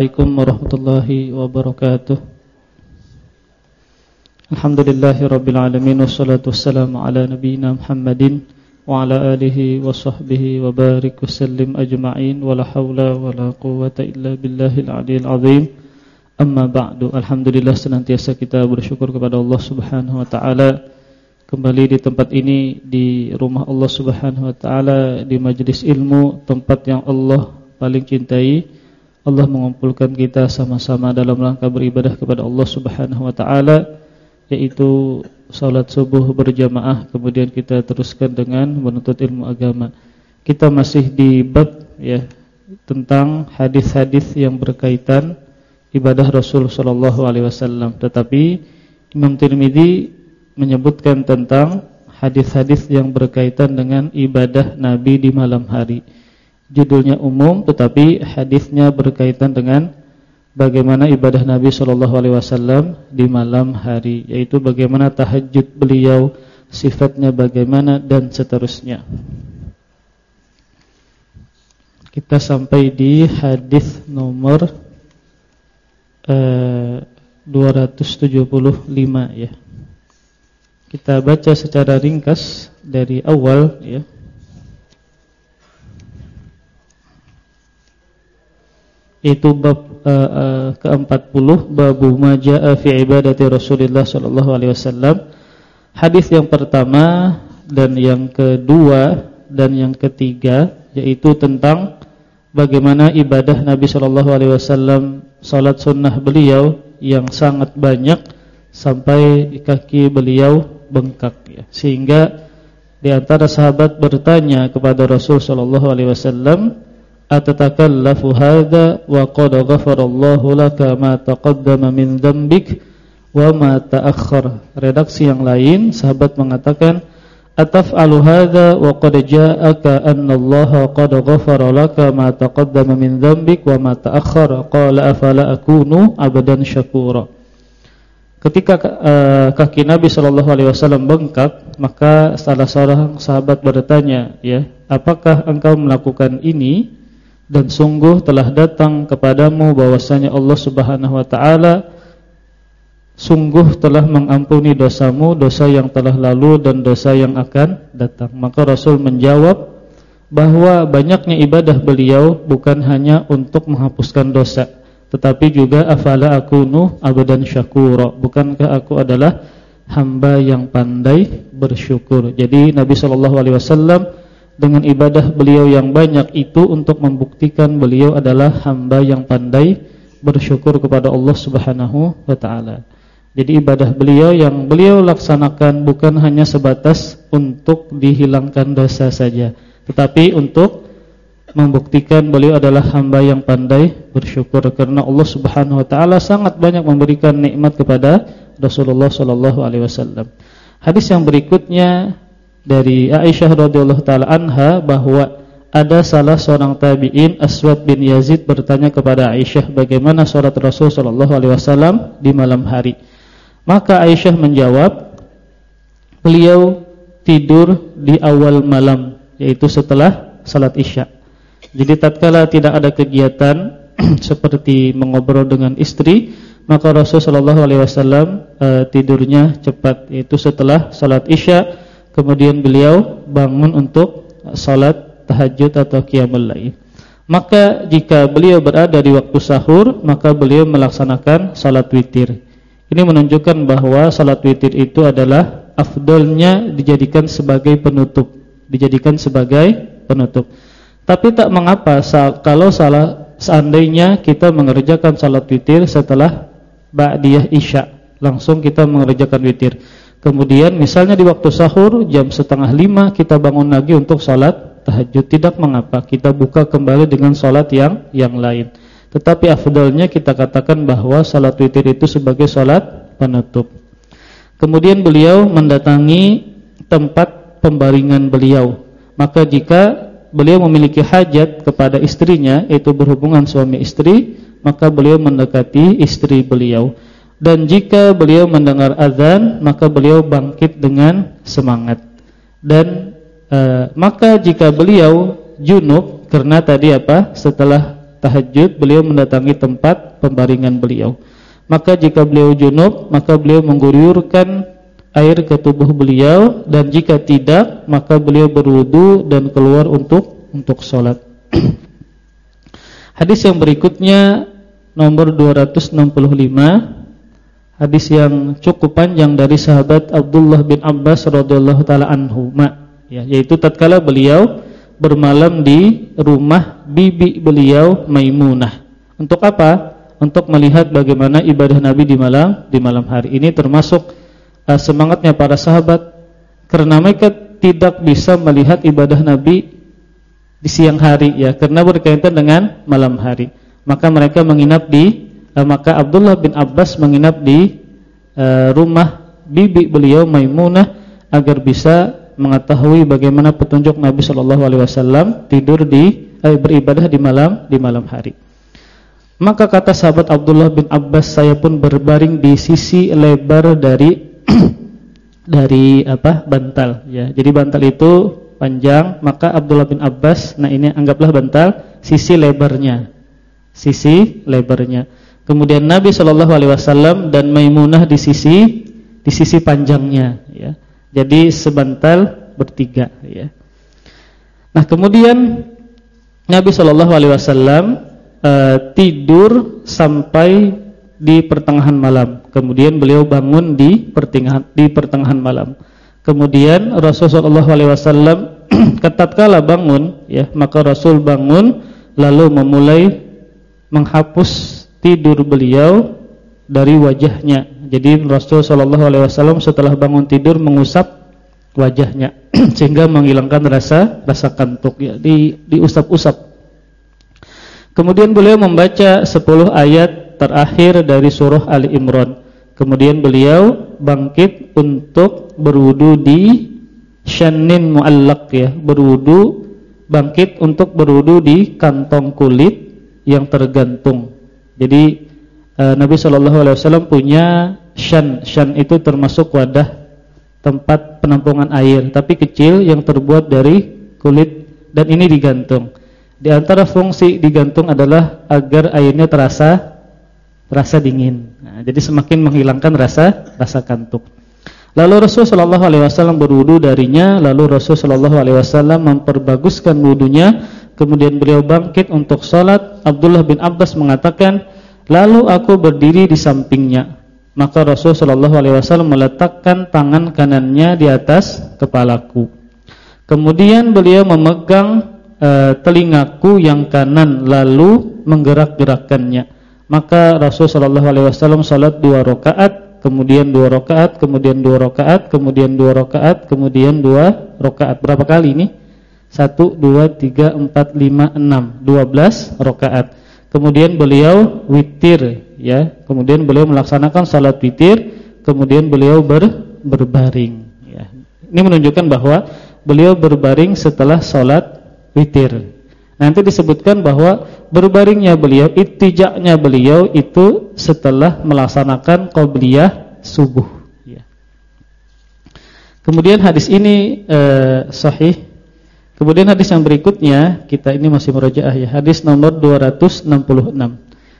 Assalamualaikum warahmatullahi wabarakatuh. Alhamdulillahi rabbil alamin Wassalatu wassalamu ala nabiyina Muhammadin Wa ala alihi wa sahbihi wa barik wasallim ajma'in Wa la hawla wa la quwata illa billahil aliyil azim. Amma ba'du Alhamdulillah senantiasa kita bersyukur kepada Allah subhanahu wa ta'ala. Kembali di tempat ini Di rumah Allah subhanahu wa ta'ala Di majlis ilmu Tempat yang Allah paling cintai Allah mengumpulkan kita sama-sama dalam rangka beribadah kepada Allah Subhanahu wa taala yaitu salat subuh berjamaah kemudian kita teruskan dengan menuntut ilmu agama. Kita masih di bab ya tentang hadis-hadis yang berkaitan ibadah Rasul sallallahu alaihi wasallam tetapi Imam Tirmizi menyebutkan tentang hadis-hadis yang berkaitan dengan ibadah Nabi di malam hari judulnya umum tetapi hadisnya berkaitan dengan bagaimana ibadah Nabi Shallallahu alaihi wasallam di malam hari yaitu bagaimana tahajud beliau, sifatnya bagaimana dan seterusnya. Kita sampai di hadis nomor eh, 275 ya. Kita baca secara ringkas dari awal ya. Itu bab uh, uh, ke-40 bab majaa fi ibadati Rasulullah sallallahu alaihi wasallam. Hadis yang pertama dan yang kedua dan yang ketiga yaitu tentang bagaimana ibadah Nabi sallallahu alaihi wasallam salat sunnah beliau yang sangat banyak sampai kaki beliau bengkak ya. Sehingga di antara sahabat bertanya kepada Rasul sallallahu alaihi wasallam atatakallafu hadha wa qad ghafarallahu laka ma taqaddama min wa. Redaksi yang lain sahabat mengatakan ataf'alu hadha wa qad ja'aka qad ghafara laka ma taqaddama min wa ma ta'akhkhar. Qala afala. Ketika uh, kaki Nabi Shallallahu alaihi wasallam bengkak, maka salah seorang sahabat bertanya, ya, apakah engkau melakukan ini dan sungguh telah datang kepadamu bahwasanya Allah Subhanahu wa taala sungguh telah mengampuni dosamu, dosa yang telah lalu dan dosa yang akan datang. Maka Rasul menjawab bahwa banyaknya ibadah beliau bukan hanya untuk menghapuskan dosa, tetapi juga afala akunu abadan syakura. Bukankah aku adalah hamba yang pandai bersyukur. Jadi Nabi sallallahu alaihi wasallam dengan ibadah beliau yang banyak itu untuk membuktikan beliau adalah hamba yang pandai bersyukur kepada Allah Subhanahu wa taala. Jadi ibadah beliau yang beliau laksanakan bukan hanya sebatas untuk dihilangkan dosa saja, tetapi untuk membuktikan beliau adalah hamba yang pandai bersyukur karena Allah Subhanahu wa taala sangat banyak memberikan nikmat kepada Rasulullah sallallahu alaihi wasallam. Hadis yang berikutnya dari Aisyah radhiyallahu taala anha bahwa ada salah seorang tabi'in Aswad bin Yazid bertanya kepada Aisyah bagaimana salat Rasul sallallahu alaihi wasallam di malam hari. Maka Aisyah menjawab, beliau tidur di awal malam yaitu setelah salat Isya. Jadi tatkala tidak ada kegiatan seperti mengobrol dengan istri, maka Rasul sallallahu uh, tidurnya cepat yaitu setelah salat Isya kemudian beliau bangun untuk salat tahajud atau qiyamul lail. Maka jika beliau berada di waktu sahur, maka beliau melaksanakan salat witir. Ini menunjukkan bahwa salat witir itu adalah afdolnya dijadikan sebagai penutup, dijadikan sebagai penutup. Tapi tak mengapa kalau salah seandainya kita mengerjakan salat witir setelah ba'diyah isya, langsung kita mengerjakan witir. Kemudian misalnya di waktu sahur jam setengah lima kita bangun lagi untuk sholat tahajud tidak mengapa kita buka kembali dengan sholat yang yang lain. Tetapi afdalnya kita katakan bahwa sholat witir itu sebagai sholat penutup. Kemudian beliau mendatangi tempat pembaringan beliau. Maka jika beliau memiliki hajat kepada istrinya yaitu berhubungan suami istri, maka beliau mendekati istri beliau. Dan jika beliau mendengar azan, maka beliau bangkit dengan semangat. Dan e, maka jika beliau junub karena tadi apa? Setelah tahajud, beliau mendatangi tempat pembaringan beliau. Maka jika beliau junub, maka beliau mengguyurkan air ke tubuh beliau dan jika tidak, maka beliau berwudu dan keluar untuk untuk sholat. Hadis yang berikutnya nomor 265 hadis yang cukup panjang dari sahabat Abdullah bin Abbas radhiyallahu taala anhu ya yaitu tatkala beliau bermalam di rumah bibi beliau Maimunah untuk apa untuk melihat bagaimana ibadah Nabi di malam di malam hari. Ini termasuk uh, semangatnya para sahabat karena mereka tidak bisa melihat ibadah Nabi di siang hari ya karena berkaitan dengan malam hari. Maka mereka menginap di maka Abdullah bin Abbas menginap di uh, rumah bibi beliau Maimunah agar bisa mengetahui bagaimana petunjuk Nabi Shallallahu alaihi wasallam tidur di eh, beribadah di malam di malam hari. Maka kata sahabat Abdullah bin Abbas saya pun berbaring di sisi lebar dari dari apa? bantal ya. Jadi bantal itu panjang, maka Abdullah bin Abbas nah ini anggaplah bantal sisi lebarnya. Sisi lebarnya. Kemudian Nabi Shallallahu alaihi wasallam dan Maimunah di sisi di sisi panjangnya ya. Jadi sebantal bertiga ya. Nah, kemudian Nabi Shallallahu alaihi wasallam uh, tidur sampai di pertengahan malam. Kemudian beliau bangun di pertengahan di pertengahan malam. Kemudian Rasulullah SAW kala bangun, ya maka Rasul bangun lalu memulai menghapus tidur beliau dari wajahnya. Jadi Rasul Shallallahu Alaihi Wasallam setelah bangun tidur mengusap wajahnya sehingga menghilangkan rasa rasa kantuk ya di diusap-usap Kemudian beliau membaca 10 ayat terakhir dari surah Ali Imran. Kemudian beliau bangkit untuk berwudu di syanin muallaq ya, berwudu bangkit untuk berwudu di kantong kulit yang tergantung. Jadi uh, Nabi Shallallahu alaihi wasallam punya syan. Syan itu termasuk wadah tempat penampungan air, tapi kecil yang terbuat dari kulit dan ini digantung. Di antara fungsi digantung adalah agar airnya terasa terasa dingin. Nah, jadi semakin menghilangkan rasa rasa kantuk. Lalu Rasul Shallallahu Alaihi Wasallam berwudu darinya. Lalu Rasul Shallallahu Alaihi Wasallam memperbaguskan wudunya. Kemudian beliau bangkit untuk sholat. Abdullah bin Abbas mengatakan, lalu aku berdiri di sampingnya. Maka Rasul Shallallahu Alaihi Wasallam meletakkan tangan kanannya di atas kepalaku. Kemudian beliau memegang uh, telingaku yang kanan lalu menggerak-gerakkannya. Maka Rasul sallallahu alaihi wasallam salat dua rakaat, kemudian dua rakaat, kemudian dua rakaat, kemudian dua rakaat, kemudian dua rakaat. Berapa kali ini? Satu, dua, tiga, empat, lima, enam, dua belas rakaat. Kemudian beliau witir, ya. Kemudian beliau melaksanakan salat witir, kemudian beliau ber, berbaring. Ya. Ini menunjukkan bahwa beliau berbaring setelah salat witir. Nanti disebutkan bahwa berbaringnya beliau, itijaknya beliau itu setelah melaksanakan qabliyah subuh. Ya. Kemudian hadis ini eh, sahih. Kemudian hadis yang berikutnya kita ini masih merujaah ya. Hadis nomor 266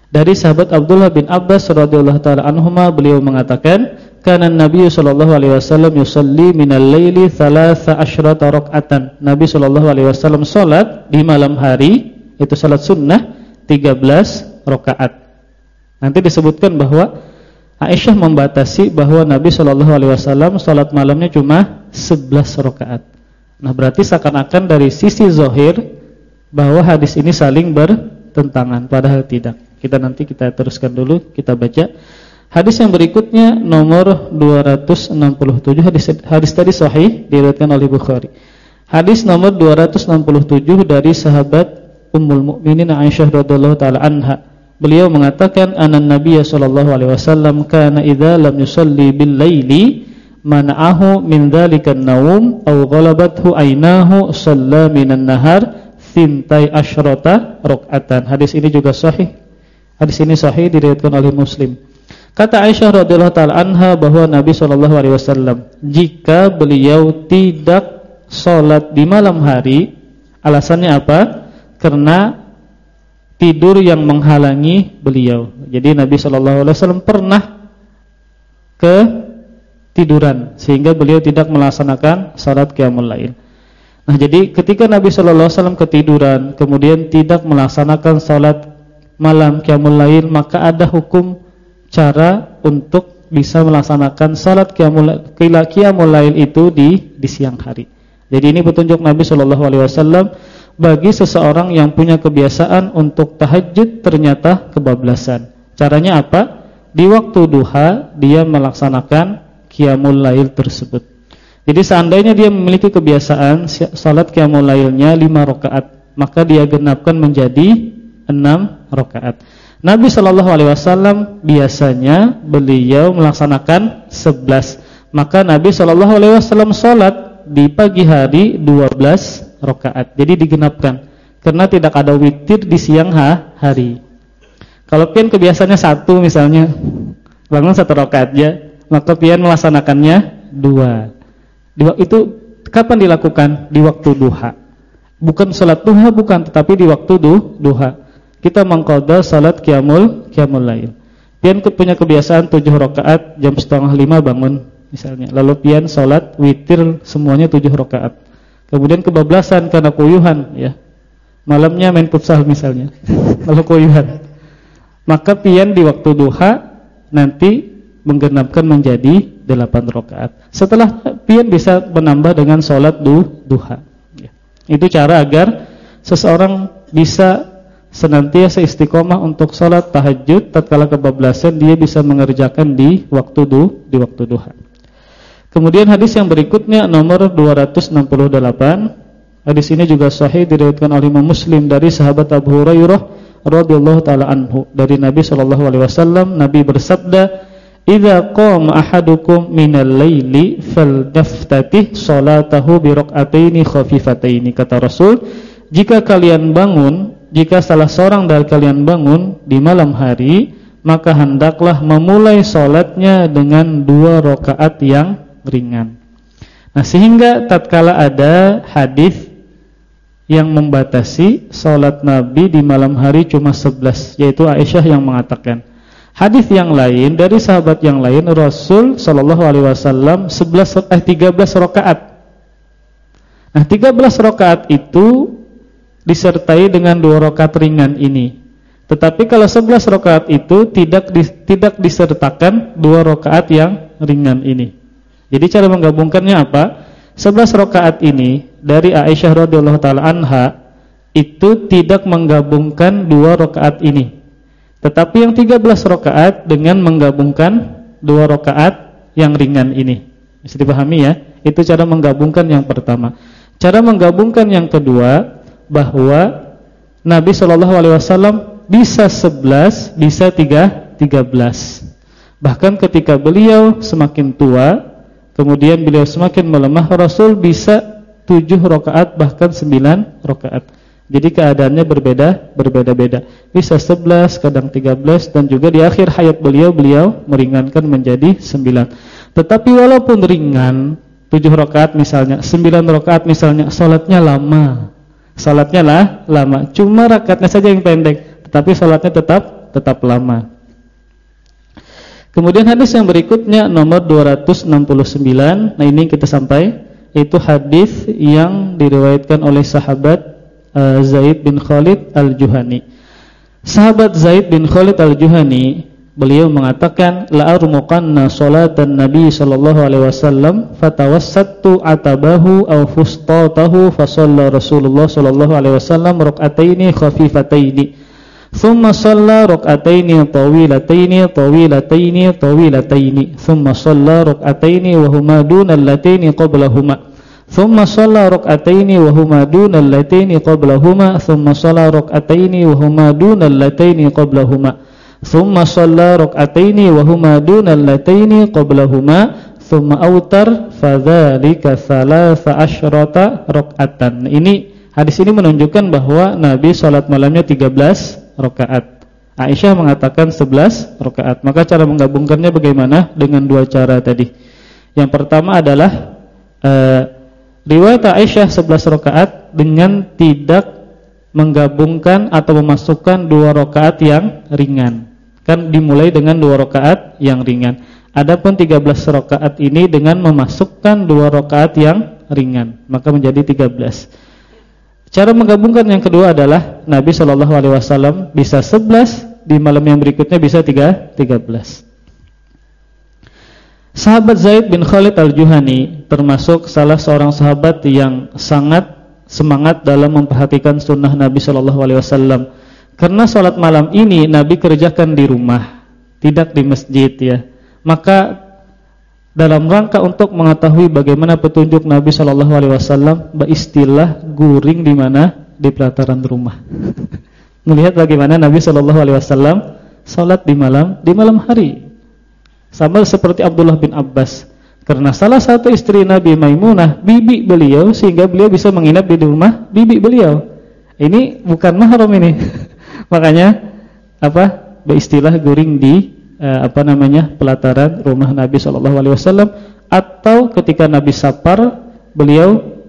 dari sahabat Abdullah bin Abbas radhiyallahu taala anhuma beliau mengatakan Kana Nabi sallallahu alaihi wasallam yusalli minal laili thalatha asyrata raka'atan. Nabi wasallam salat di malam hari itu salat sunnah 13 rakaat. Nanti disebutkan bahwa Aisyah membatasi bahwa Nabi wasallam salat malamnya cuma 11 rakaat. Nah, berarti seakan-akan dari sisi zahir bahwa hadis ini saling bertentangan padahal tidak. Kita nanti kita teruskan dulu, kita baca Hadis yang berikutnya nomor 267 hadis hadis tadi sahih diriwayatkan oleh Bukhari. Hadis nomor 267 dari sahabat Ummul Mukminin Aisyah radhiyallahu taala anha. Beliau mengatakan anan Nabiy sallallahu alaihi wasallam kana idza lam yusalli bil laili mana'ahu min dzalikan naum aw ghalabathu ainahu shalla minan nahar thintai asyrata rakaatan. Hadis ini juga sahih. Hadis ini sahih diriwayatkan oleh Muslim. Kata Aisyah radhiyallahu taala anha bahwa Nabi sallallahu alaihi wasallam jika beliau tidak salat di malam hari, alasannya apa? Karena tidur yang menghalangi beliau. Jadi Nabi Shallallahu alaihi wasallam pernah ke tiduran sehingga beliau tidak melaksanakan salat qiyamul lail. Nah, jadi ketika Nabi Shallallahu alaihi wasallam ketiduran kemudian tidak melaksanakan salat malam qiyamul lail, maka ada hukum cara untuk bisa melaksanakan salat qiyamul qiyamul lail itu di di siang hari. Jadi ini petunjuk Nabi Shallallahu alaihi wasallam bagi seseorang yang punya kebiasaan untuk tahajud ternyata kebablasan. Caranya apa? Di waktu duha dia melaksanakan qiyamul lail tersebut. Jadi seandainya dia memiliki kebiasaan salat qiyamul lailnya 5 rakaat, maka dia genapkan menjadi 6 rakaat. Nabi Shallallahu alaihi wasallam biasanya beliau melaksanakan 11. Maka Nabi Shallallahu alaihi wasallam salat di pagi hari 12 rakaat. Jadi digenapkan karena tidak ada witir di siang hari. Kalau pian kebiasaannya satu misalnya bangun satu rakaat aja, maka pian melaksanakannya dua. Di itu kapan dilakukan? Di waktu duha. Bukan salat duha bukan, tetapi di waktu du, duha. Kita mengqadha salat qiyamul qiyamul lail. Pian punya kebiasaan tujuh rakaat jam setengah lima bangun misalnya. Lalu pian salat witir semuanya tujuh rakaat. Kemudian kebablasan karena kuyuhan ya. Malamnya main futsal misalnya. Lalu kuyuhan. Maka pian di waktu duha nanti menggenapkan menjadi 8 rakaat. Setelah pian bisa menambah dengan sholat du, duha. Ya. Itu cara agar seseorang bisa senantiasa istiqomah untuk sholat tahajud tatkala kebablasan dia bisa mengerjakan di waktu du, di waktu duha. Kemudian hadis yang berikutnya nomor 268. Hadis ini juga sahih diriwayatkan oleh Imam Muslim dari sahabat Abu Hurairah radhiyallahu taala anhu dari Nabi sallallahu alaihi wasallam Nabi bersabda Idza qama ahadukum minal laili falnaftatih salatahu bi rak'ataini khafifataini kata Rasul jika kalian bangun jika salah seorang dari kalian bangun di malam hari maka hendaklah memulai salatnya dengan dua rakaat yang ringan. Nah, sehingga tatkala ada hadis yang membatasi salat Nabi di malam hari cuma 11, yaitu Aisyah yang mengatakan. Hadis yang lain dari sahabat yang lain Rasul sallallahu alaihi wasallam 11 eh 13 rakaat. Nah, 13 rakaat itu disertai dengan dua rakaat ringan ini. Tetapi kalau 11 rakaat itu tidak di, tidak disertakan dua rakaat yang ringan ini. Jadi cara menggabungkannya apa? 11 rakaat ini dari Aisyah radhiyallahu taala anha itu tidak menggabungkan dua rakaat ini. Tetapi yang 13 rakaat dengan menggabungkan dua rakaat yang ringan ini. Bisa dipahami ya? Itu cara menggabungkan yang pertama. Cara menggabungkan yang kedua bahwa Nabi Shallallahu alaihi wasallam bisa 11, bisa 3 13. Bahkan ketika beliau semakin tua Kemudian beliau semakin melemah Rasul bisa tujuh rakaat bahkan sembilan rakaat. Jadi keadaannya berbeda, berbeda-beda. Bisa sebelas, kadang tiga belas, dan juga di akhir hayat beliau beliau meringankan menjadi sembilan. Tetapi walaupun ringan, tujuh rakaat misalnya, sembilan rakaat misalnya, salatnya lama. Salatnya lah lama. Cuma rakaatnya saja yang pendek, tetapi salatnya tetap tetap lama. Kemudian hadis yang berikutnya nomor 269. Nah, ini kita sampai itu hadis yang diriwayatkan oleh sahabat uh, Zaid bin Khalid Al-Juhani. Sahabat Zaid bin Khalid Al-Juhani, beliau mengatakan la armuqanna salatan Nabi sallallahu alaihi wasallam fatawassattu atabahu aw fustatahu fa shalla Rasulullah sallallahu alaihi wasallam rak'ataini khafifataini. Thumma shalla rak'ataini tawilataini tawilataini tawilataini. Thumma shalla rak'ataini wa huma dunallataini qablahuma. Thumma shalla rak'ataini wa huma dunal lataini qablahuma thumma shalla rak'ataini wa huma dunal lataini qablahuma thumma shalla rak'ataini wa huma dunal lataini qablahuma thumma autar fadzalika thalatha asyrata rak'atan. Ini hadis ini menunjukkan bahwa Nabi salat malamnya 13 rakaat. Aisyah mengatakan 11 rakaat. Maka cara menggabungkannya bagaimana? Dengan dua cara tadi. Yang pertama adalah uh, riwayat Aisyah 11 rakaat dengan tidak menggabungkan atau memasukkan dua rakaat yang ringan. Kan dimulai dengan dua rakaat yang ringan. Adapun 13 rakaat ini dengan memasukkan dua rakaat yang ringan, maka menjadi 13. Cara menggabungkan yang kedua adalah Nabi Shallallahu alaihi wasallam bisa 11, di malam yang berikutnya bisa 3 13. Sahabat Zaid bin Khalid Al-Juhani termasuk salah seorang sahabat yang sangat semangat dalam memperhatikan sunnah Nabi Shallallahu Alaihi Wasallam. Karena sholat malam ini Nabi kerjakan di rumah, tidak di masjid ya. Maka dalam rangka untuk mengetahui bagaimana petunjuk Nabi Shallallahu Alaihi Wasallam, beristilah guring di mana di pelataran rumah. Melihat bagaimana Nabi Shallallahu Alaihi Wasallam sholat di malam di malam hari, sama seperti Abdullah bin Abbas karena salah satu istri Nabi Maimunah, bibi beliau sehingga beliau bisa menginap di rumah bibi beliau. Ini bukan mahram ini. Makanya apa? Beristilah guring di uh, apa namanya? pelataran rumah Nabi sallallahu alaihi wasallam atau ketika Nabi safar, beliau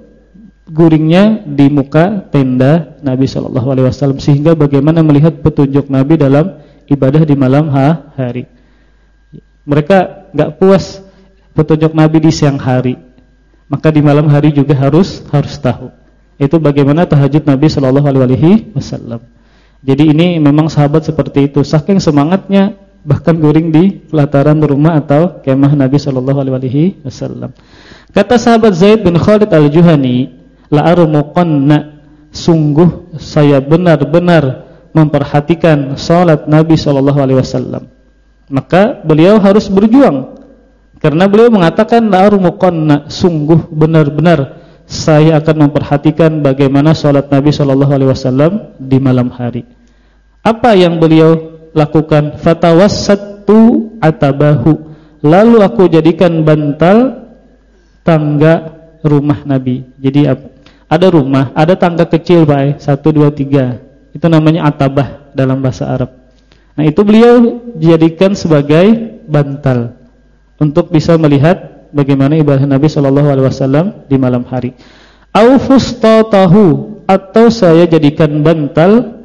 guringnya di muka tenda Nabi sallallahu alaihi wasallam sehingga bagaimana melihat petunjuk Nabi dalam ibadah di malam hari. Mereka enggak puas petunjuk Nabi di siang hari, maka di malam hari juga harus harus tahu. Itu bagaimana tahajud Nabi Shallallahu alaihi wasallam. Jadi ini memang sahabat seperti itu, saking semangatnya bahkan guring di pelataran rumah atau kemah Nabi Shallallahu alaihi wasallam. Kata sahabat Zaid bin Khalid Al-Juhani, la armuqanna sungguh saya benar-benar memperhatikan salat Nabi Shallallahu alaihi wasallam. Maka beliau harus berjuang karena beliau mengatakan la sungguh benar-benar saya akan memperhatikan bagaimana salat Nabi sallallahu alaihi wasallam di malam hari. Apa yang beliau lakukan? Fatawassatu atabahu. Lalu aku jadikan bantal tangga rumah Nabi. Jadi ada rumah, ada tangga kecil, Pak. Satu, dua, tiga. Itu namanya atabah dalam bahasa Arab. Nah, itu beliau jadikan sebagai bantal untuk bisa melihat bagaimana ibadah Nabi Shallallahu alaihi wasallam di malam hari. tahu atau saya jadikan bantal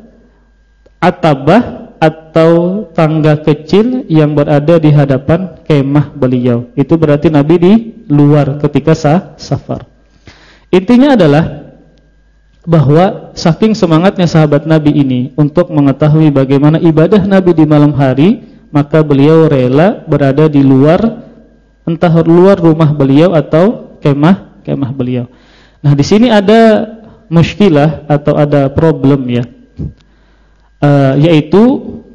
atabah atau tangga kecil yang berada di hadapan kemah beliau. Itu berarti Nabi di luar ketika sah, safar. Intinya adalah bahwa saking semangatnya sahabat Nabi ini untuk mengetahui bagaimana ibadah Nabi di malam hari, maka beliau rela berada di luar entah luar rumah beliau atau kemah kemah beliau. Nah, di sini ada muskilah atau ada problem ya. Uh, yaitu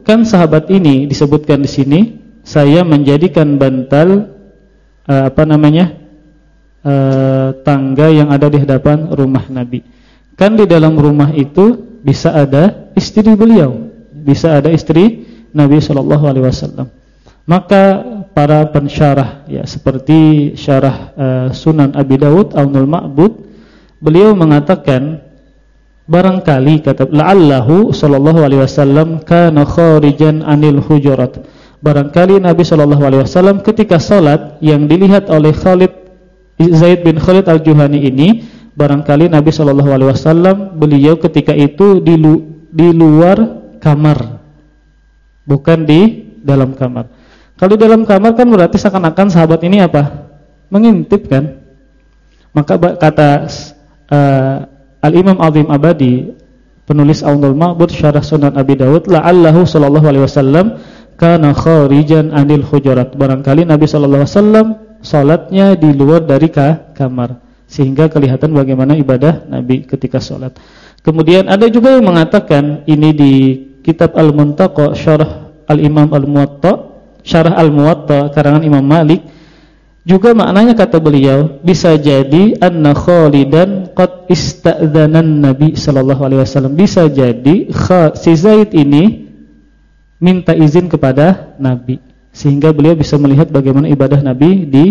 kan sahabat ini disebutkan di sini saya menjadikan bantal uh, apa namanya? Uh, tangga yang ada di hadapan rumah Nabi. Kan di dalam rumah itu bisa ada istri beliau, bisa ada istri Nabi sallallahu alaihi wasallam. Maka para pensyarah ya seperti syarah uh, Sunan Abi Dawud Aunul Ma'bud beliau mengatakan barangkali kata la'allahu sallallahu alaihi wasallam kana kharijan anil hujurat barangkali Nabi sallallahu alaihi wasallam ketika salat yang dilihat oleh Khalid Zaid bin Khalid Al-Juhani ini barangkali Nabi sallallahu alaihi wasallam beliau ketika itu di lu, di luar kamar bukan di dalam kamar kalau dalam kamar kan berarti seakan-akan sahabat ini apa? Mengintip kan? Maka kata uh, Al-Imam Azim Abadi penulis Aunul Ma'bud Syarah Sunan Abi Dawud la'allahu sallallahu alaihi wasallam kana kharijan anil hujurat. Barangkali Nabi sallallahu alaihi wasallam salatnya di luar dari kamar sehingga kelihatan bagaimana ibadah Nabi ketika salat. Kemudian ada juga yang mengatakan ini di kitab Al-Muntaqa Syarah Al-Imam Al-Muwatta Syarah Al-Muwatta karangan Imam Malik. Juga maknanya kata beliau bisa jadi anna Khalidan qad ista'dzanan Nabi sallallahu alaihi wasallam. Bisa jadi si Zaid ini minta izin kepada Nabi. Sehingga beliau bisa melihat bagaimana ibadah Nabi di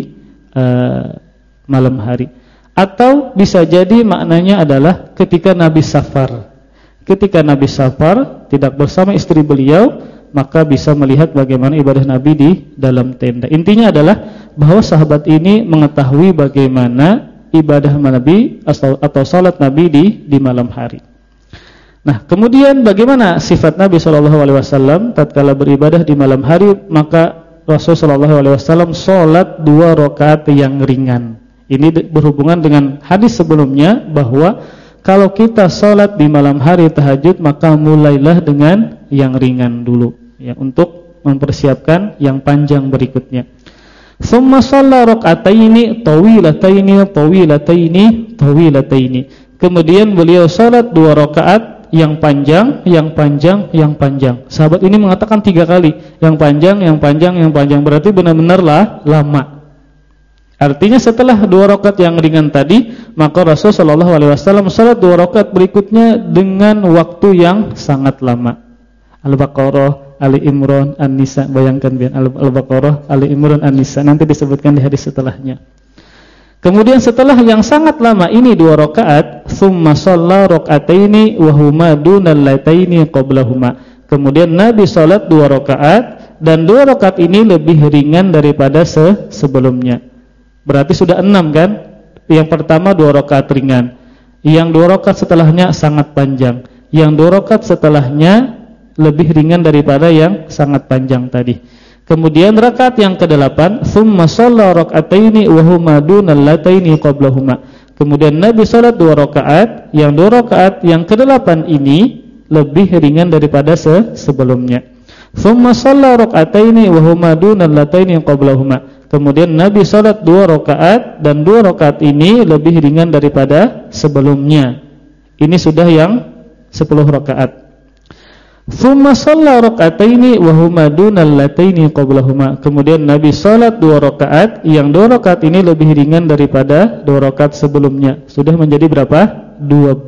uh, malam hari atau bisa jadi maknanya adalah ketika Nabi safar ketika Nabi safar tidak bersama istri beliau maka bisa melihat bagaimana ibadah Nabi di dalam tenda. Intinya adalah bahwa sahabat ini mengetahui bagaimana ibadah Nabi atau, atau salat Nabi di di malam hari. Nah, kemudian bagaimana sifat Nabi Shallallahu alaihi tatkala beribadah di malam hari, maka Rasul wasallam salat dua rakaat yang ringan. Ini berhubungan dengan hadis sebelumnya bahwa kalau kita salat di malam hari tahajud maka mulailah dengan yang ringan dulu ya untuk mempersiapkan yang panjang berikutnya. Thumma shalla rak'ataini tawilataini tawilataini tawilataini. Kemudian beliau salat dua rakaat yang panjang, yang panjang, yang panjang. Sahabat ini mengatakan tiga kali, yang panjang, yang panjang, yang panjang. Berarti benar-benarlah lama. Artinya setelah dua rakaat yang ringan tadi, maka Rasul Shallallahu Alaihi Wasallam salat dua rakaat berikutnya dengan waktu yang sangat lama. Al-Baqarah, Ali Imran, An-Nisa, bayangkan biar Al-Baqarah, Ali Imran, An-Nisa nanti disebutkan di hadis setelahnya. Kemudian setelah yang sangat lama ini dua rakaat, summa shalla raka'ataini wa huma dunal lataini qablahuma. Kemudian Nabi salat dua rakaat dan dua rakaat ini lebih ringan daripada se sebelumnya. Berarti sudah enam kan? Yang pertama dua rakaat ringan. Yang dua rakaat setelahnya sangat panjang. Yang dua rakaat setelahnya lebih ringan daripada yang sangat panjang tadi. Kemudian rakaat yang ke-8, "Tsumma shalla rak'ataini wa huma dunal lataini qablahuma." Kemudian Nabi salat dua rakaat, yang dua rakaat yang ke-8 ini lebih ringan daripada se sebelumnya. "Tsumma shalla rak'ataini wa huma dunal lataini qablahuma." Kemudian Nabi salat dua rakaat dan dua rakaat ini lebih ringan daripada sebelumnya. Ini sudah yang sepuluh rakaat. Thumma shalla raka'ataini wa huma dunal lataini qablahuma. Kemudian Nabi salat dua rakaat, yang dua rakaat ini lebih ringan daripada dua rakaat sebelumnya. Sudah menjadi berapa? 12.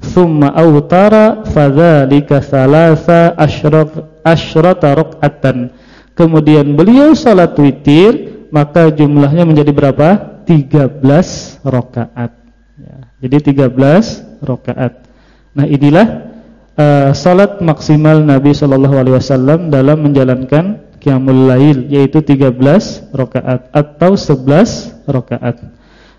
Thumma awtara fadzalika thalatha asyrata raka'atan kemudian beliau salat witir, maka jumlahnya menjadi berapa? 13 rakaat. Ya, jadi 13 rakaat. Nah, inilah uh, salat maksimal Nabi Shallallahu alaihi wasallam dalam menjalankan qiyamul lail yaitu 13 rakaat atau 11 rakaat.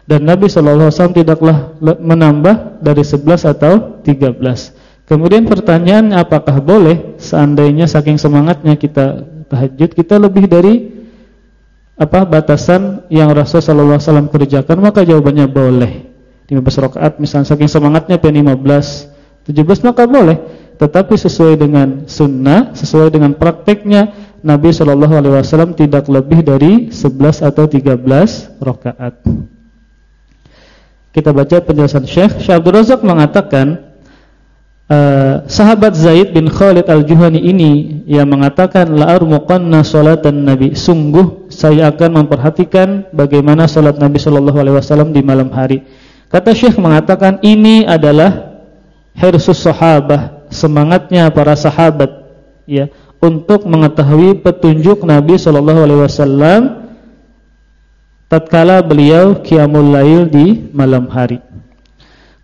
Dan Nabi Shallallahu alaihi wasallam tidaklah menambah dari 11 atau 13. Kemudian pertanyaan apakah boleh seandainya saking semangatnya kita tahajud kita lebih dari apa batasan yang Rasul sallallahu alaihi wasallam kerjakan maka jawabannya boleh. 15 rakaat misalnya saking semangatnya pengen 15 17 maka boleh. Tetapi sesuai dengan sunnah sesuai dengan prakteknya Nabi sallallahu alaihi wasallam tidak lebih dari 11 atau 13 rakaat. Kita baca penjelasan Syekh Syekh Abdul Razak mengatakan uh, sahabat Zaid bin Khalid al-Juhani ini yang mengatakan la armuqanna salatan nabi. Sungguh saya akan memperhatikan bagaimana salat Nabi sallallahu alaihi wasallam di malam hari. Kata Syekh mengatakan ini adalah hirsus sahabah semangatnya para sahabat. Ya untuk mengetahui petunjuk Nabi sallallahu alaihi wasallam tatkala beliau qiyamul lail di malam hari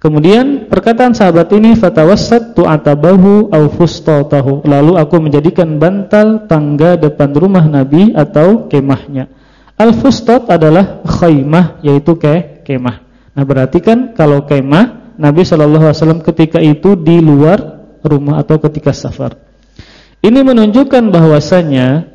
Kemudian perkataan sahabat ini fatawassattu atabahu au fustatahu. Lalu aku menjadikan bantal tangga depan rumah Nabi atau kemahnya. Al-fustat adalah khaymah yaitu ke kemah. Nah, berarti kan kalau kemah Nabi wasallam ketika itu di luar rumah atau ketika safar. Ini menunjukkan bahwasanya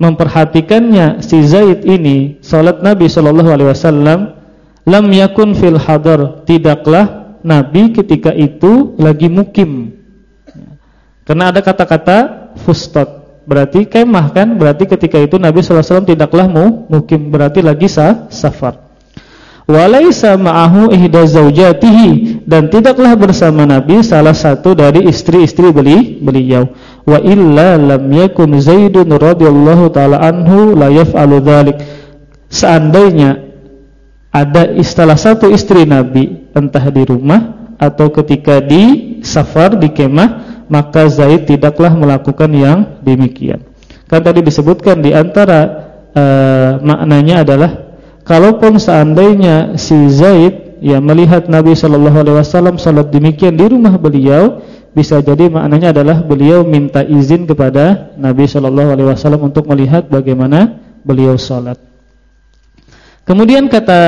memperhatikannya si Zaid ini salat Nabi sallallahu alaihi wasallam lam yakun fil hadar. Tidaklah nabi ketika itu lagi mukim. Karena ada kata-kata fustat. Berarti kemah kan? Berarti ketika itu nabi wasallam tidaklah mu mukim. Berarti lagi sah, safar. Walaisa ma'ahu ihda zaujatihi dan tidaklah bersama nabi salah satu dari istri-istri beli beliau. Wa illa lam yakun zaidun radhiyallahu taala anhu la yaf'alu seandainya ada istilah satu istri Nabi entah di rumah atau ketika di safar di kemah maka Zaid tidaklah melakukan yang demikian. Kan tadi disebutkan di antara uh, maknanya adalah kalaupun seandainya si Zaid ya melihat Nabi Shallallahu alaihi wasallam salat demikian di rumah beliau bisa jadi maknanya adalah beliau minta izin kepada Nabi Shallallahu alaihi wasallam untuk melihat bagaimana beliau salat. Kemudian kata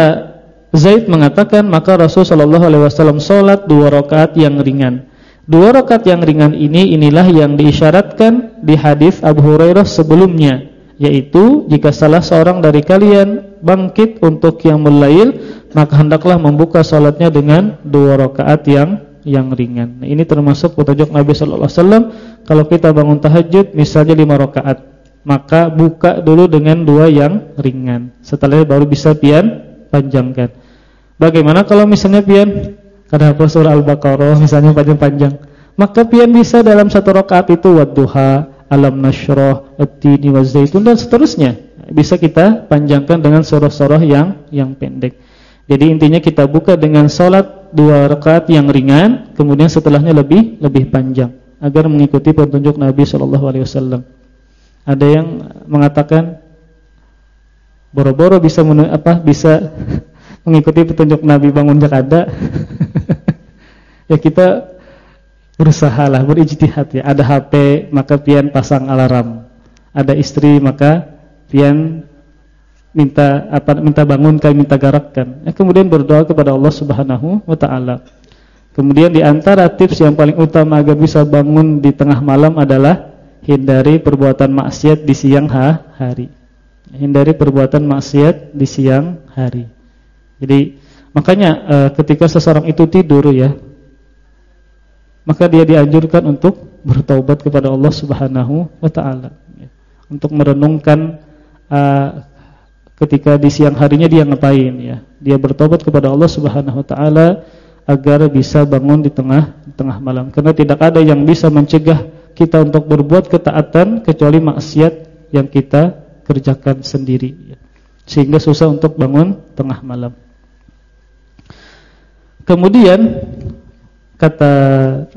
Zaid mengatakan maka Rasul Shallallahu alaihi wasallam salat dua rakaat yang ringan. Dua rakaat yang ringan ini inilah yang diisyaratkan di hadis Abu Hurairah sebelumnya, yaitu jika salah seorang dari kalian bangkit untuk yang lail, maka hendaklah membuka salatnya dengan dua rakaat yang yang ringan. Nah, ini termasuk petunjuk Nabi sallallahu alaihi wasallam kalau kita bangun tahajud misalnya lima rakaat, maka buka dulu dengan dua yang ringan. Setelah itu baru bisa pian panjangkan. Bagaimana kalau misalnya pian kada hafal surah Al-Baqarah misalnya panjang-panjang, maka pian bisa dalam satu rakaat itu wadduha, alam nasyrah, at-tini wazaitun dan seterusnya. Bisa kita panjangkan dengan surah-surah yang yang pendek. Jadi intinya kita buka dengan salat dua rakaat yang ringan, kemudian setelahnya lebih lebih panjang agar mengikuti petunjuk Nabi Shallallahu alaihi wasallam. Ada yang mengatakan boro-boro bisa apa bisa mengikuti petunjuk Nabi bangun jakada. ya kita berusahalah berijtihad ya. Ada HP maka pian pasang alarm. Ada istri maka pian minta apa minta bangun kami minta garakkan. Ya, kemudian berdoa kepada Allah Subhanahu wa taala. Kemudian di antara tips yang paling utama agar bisa bangun di tengah malam adalah hindari perbuatan maksiat di siang hari. Hindari perbuatan maksiat di siang hari. Jadi makanya e, ketika seseorang itu tidur ya, maka dia dianjurkan untuk bertaubat kepada Allah Subhanahu wa taala. Ya. Untuk merenungkan uh, ketika di siang harinya dia ngapain ya. Dia bertobat kepada Allah Subhanahu wa taala agar bisa bangun di tengah di tengah malam. Karena tidak ada yang bisa mencegah kita untuk berbuat ketaatan kecuali maksiat yang kita kerjakan sendiri. Sehingga susah untuk bangun tengah malam. Kemudian kata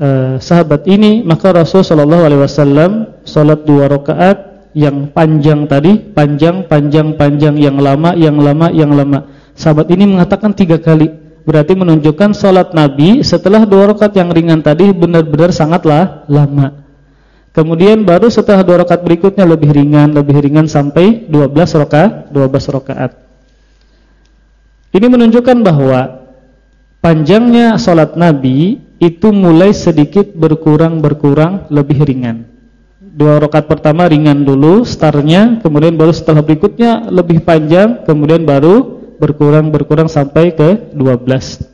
uh, sahabat ini maka Rasul sallallahu alaihi wasallam salat dua rakaat yang panjang tadi, panjang, panjang, panjang, yang lama, yang lama, yang lama. Sahabat ini mengatakan tiga kali. Berarti menunjukkan sholat Nabi setelah dua rakaat yang ringan tadi benar-benar sangatlah lama. Kemudian baru setelah dua rakaat berikutnya lebih ringan, lebih ringan sampai 12 rakaat, 12 rakaat. Ini menunjukkan bahwa panjangnya sholat Nabi itu mulai sedikit berkurang-berkurang lebih ringan dua rakaat pertama ringan dulu startnya, kemudian baru setelah berikutnya lebih panjang, kemudian baru berkurang berkurang sampai ke 12.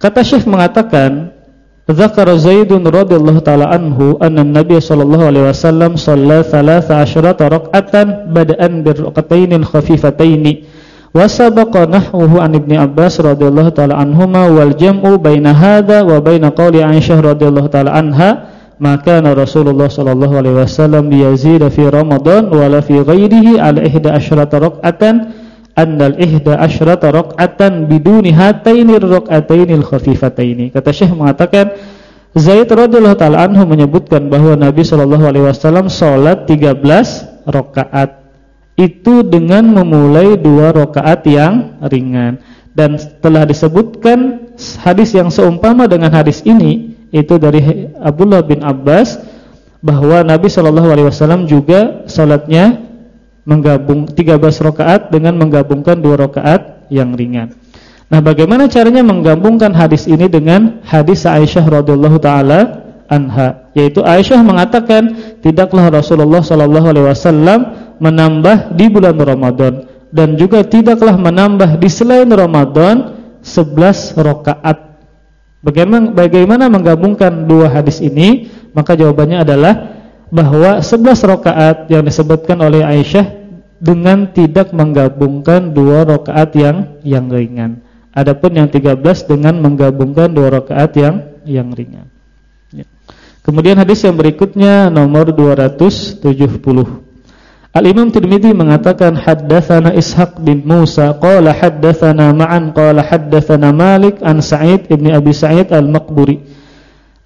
Kata Syekh mengatakan, Zakar Zaidun radhiyallahu taala anhu anna Nabi sallallahu alaihi wasallam shalla 13 rak'atan bada'an bir rak'atayn khafifatayn wa sabaqa nahwuhu an Ibnu Abbas radhiyallahu taala anhuma wal jam'u baina hadha wa baina qawli Aisyah radhiyallahu taala anha maka Rasulullah sallallahu alaihi wasallam yazid fi Ramadan wala fi ghairihi ala ihda asyrata rak'atan annal ihda asyrata rak'atan biduni hataini rak'atainil khafifataini kata Syekh mengatakan Zaid radhiyallahu taala anhu menyebutkan bahwa Nabi sallallahu alaihi wasallam salat 13 rakaat. Itu dengan memulai dua rakaat yang ringan. Dan telah disebutkan hadis yang seumpama dengan hadis ini itu dari Abdullah bin Abbas bahwa Nabi Shallallahu alaihi wasallam juga salatnya menggabung 13 rakaat dengan menggabungkan dua rakaat yang ringan. Nah, bagaimana caranya menggabungkan hadis ini dengan hadis Aisyah radhiyallahu taala anha? Yaitu Aisyah mengatakan, tidaklah Rasulullah Shallallahu alaihi wasallam menambah di bulan Ramadan dan juga tidaklah menambah di selain Ramadan 11 rakaat Bagaimana, bagaimana menggabungkan dua hadis ini? Maka jawabannya adalah bahwa 11 rakaat yang disebutkan oleh Aisyah dengan tidak menggabungkan dua rakaat yang yang ringan. Adapun yang 13 dengan menggabungkan dua rakaat yang yang ringan. Ya. Kemudian hadis yang berikutnya nomor 270. Al-Imam Tirmidzi mengatakan haddatsana Ishaq bin Musa qala haddatsana Ma'an qala haddatsana Malik an Sa'id ibn Abi Sa'id Al-Maqburi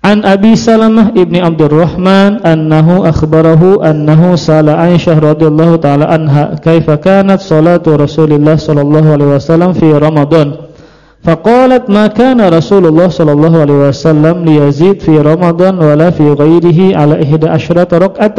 an Abi Salamah ibn Abdurrahman annahu akhbarahu annahu sala Aisyah radhiyallahu taala anha kaifa kanat salatu Rasulillah sallallahu alaihi wasallam fi Ramadan فقالت ما كان رسول الله صلى الله عليه وسلم ليزيد في رمضان ولا في غيره على إحدى عشرة ركعة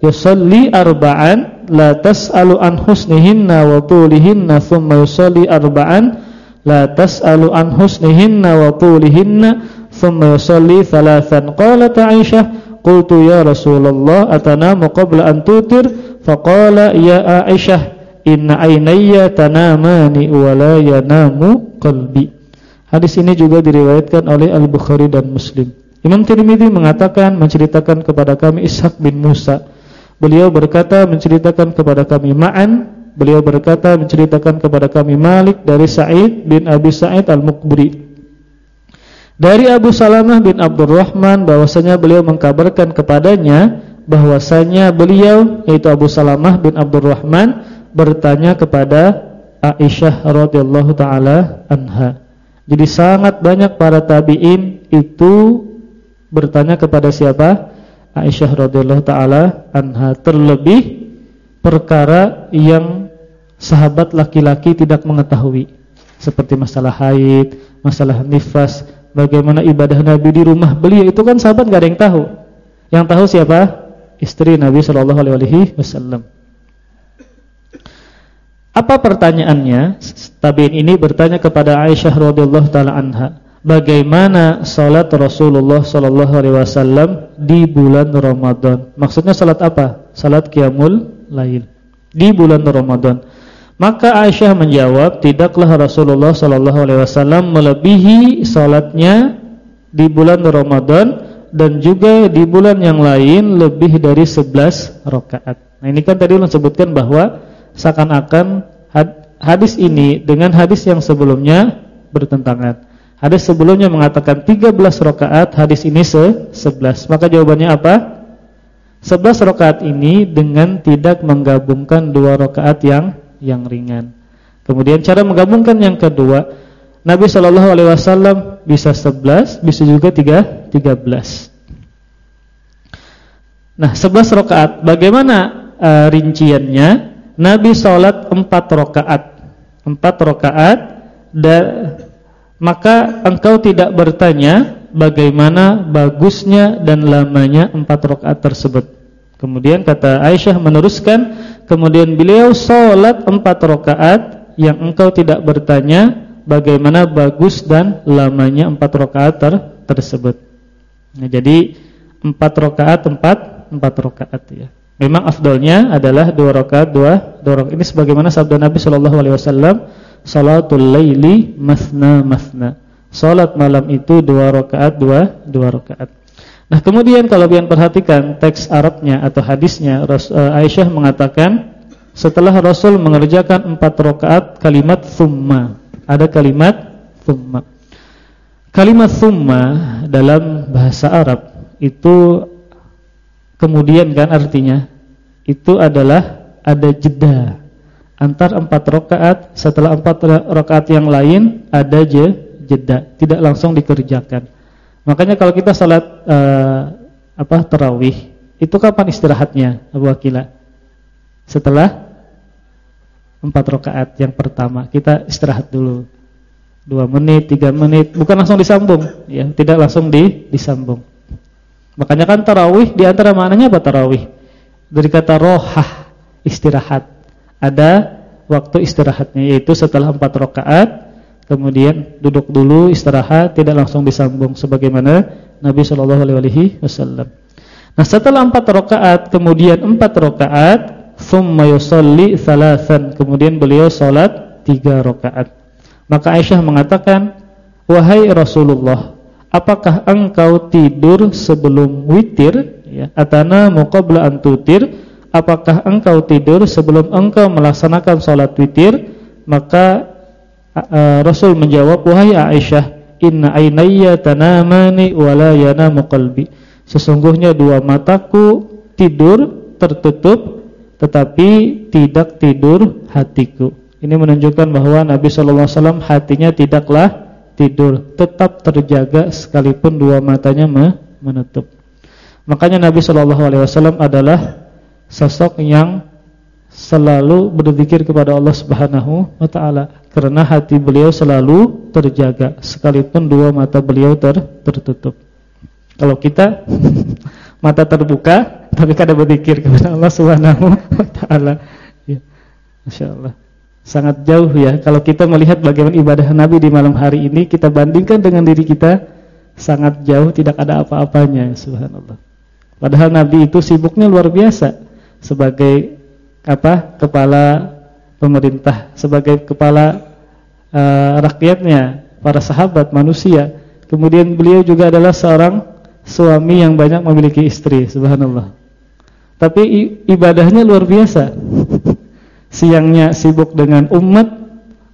yusalli arba'an la tas'alu an husnihinna wa tulihinna thumma yusalli arba'an la tas'alu an husnihinna wa tulihinna thumma yusalli thalathan qalat Aisyah qultu ya Rasulullah atanamu qabla an tutir faqala ya Aisyah inna aynayya tanamani wa la yanamu qalbi hadis ini juga diriwayatkan oleh Al-Bukhari dan Muslim. Imam Tirmidzi mengatakan menceritakan kepada kami Ishaq bin Musa. Beliau berkata menceritakan kepada kami Ma'an. Beliau berkata menceritakan kepada kami Malik dari Sa'id bin Abi Sa'id Al-Muqbri. Dari Abu Salamah bin Abdurrahman bahwasanya beliau mengkabarkan kepadanya bahwasanya beliau yaitu Abu Salamah bin Abdurrahman bertanya kepada Aisyah radhiyallahu taala anha. Jadi sangat banyak para tabi'in itu bertanya kepada siapa? Aisyah radhiyallahu taala anha terlebih perkara yang sahabat laki-laki tidak mengetahui seperti masalah haid, masalah nifas, bagaimana ibadah Nabi di rumah beliau itu kan sahabat gak ada yang tahu. Yang tahu siapa? Istri Nabi Shallallahu alaihi wasallam. Apa pertanyaannya? Tabiin ini bertanya kepada Aisyah radhiyallahu taala anha, bagaimana salat Rasulullah Shallallahu alaihi wasallam di bulan Ramadan? Maksudnya salat apa? Salat qiyamul lail di bulan Ramadan. Maka Aisyah menjawab, tidaklah Rasulullah sallallahu alaihi wasallam melebihi salatnya di bulan Ramadan dan juga di bulan yang lain lebih dari 11 rakaat. Nah, ini kan tadi ulun sebutkan bahwa seakan-akan hadis ini dengan hadis yang sebelumnya bertentangan. Hadis sebelumnya mengatakan 13 rakaat, hadis ini 11. Maka jawabannya apa? Sebelas rakaat ini dengan tidak menggabungkan dua rakaat yang yang ringan. Kemudian cara menggabungkan yang kedua, Nabi Shallallahu Alaihi Wasallam bisa sebelas, bisa juga tiga tiga belas. Nah, sebelas rakaat. Bagaimana uh, rinciannya? Nabi sholat empat rakaat, empat rakaat, dan maka engkau tidak bertanya bagaimana bagusnya dan lamanya empat rakaat tersebut. Kemudian kata Aisyah meneruskan, kemudian beliau sholat empat rakaat yang engkau tidak bertanya bagaimana bagus dan lamanya empat rakaat ter tersebut. Nah, jadi empat rakaat empat empat rakaat ya. Memang afdolnya adalah dua rakaat dua dua rakaat. Ini sebagaimana sabda Nabi Shallallahu Alaihi Wasallam, salatul laili masna masna. Salat malam itu dua rakaat, dua dua rakaat. Nah, kemudian kalau kalian perhatikan teks Arabnya atau hadisnya eh, Aisyah mengatakan setelah Rasul mengerjakan empat rakaat kalimat thumma. Ada kalimat thumma. Kalimat thumma dalam bahasa Arab itu kemudian kan artinya itu adalah ada jeda antar empat rakaat setelah empat rakaat yang lain ada je jeda, tidak langsung dikerjakan. Makanya kalau kita salat uh, apa tarawih, itu kapan istirahatnya Abu Akila? Setelah empat rakaat yang pertama, kita istirahat dulu. Dua menit, tiga menit, bukan langsung disambung, ya, tidak langsung di disambung. Makanya kan tarawih di antara maknanya apa tarawih? Dari kata rohah, istirahat. Ada waktu istirahatnya yaitu setelah empat rakaat kemudian duduk dulu istirahat tidak langsung disambung sebagaimana Nabi Shallallahu alaihi wasallam. Nah, setelah empat rakaat kemudian empat rakaat thumma yusalli kemudian beliau salat tiga rakaat. Maka Aisyah mengatakan, "Wahai Rasulullah, apakah engkau tidur sebelum witir ya atana muqabla an tutir?" Apakah engkau tidur sebelum engkau melaksanakan salat witir? Maka uh, Rasul menjawab wahai Aisyah inna ainayya tanamani wa la yanamu qalbi. Sesungguhnya dua mataku tidur tertutup tetapi tidak tidur hatiku. Ini menunjukkan bahwa Nabi sallallahu alaihi wasallam hatinya tidaklah tidur tetap terjaga sekalipun dua matanya menutup. Makanya Nabi sallallahu alaihi wasallam adalah sosok yang selalu berzikir kepada Allah Subhanahu wa taala karena hati beliau selalu terjaga sekalipun dua mata beliau ter tertutup. Kalau kita mata terbuka tapi kada berzikir kepada Allah Subhanahu wa taala. Ya. Masyaallah. Sangat jauh ya. Kalau kita melihat bagaimana ibadah Nabi di malam hari ini, kita bandingkan dengan diri kita, sangat jauh, tidak ada apa-apanya, subhanallah. Padahal Nabi itu sibuknya luar biasa sebagai apa? kepala pemerintah, sebagai kepala uh, rakyatnya, para sahabat manusia. Kemudian beliau juga adalah seorang suami yang banyak memiliki istri, subhanallah. Tapi ibadahnya luar biasa. Siangnya sibuk dengan umat,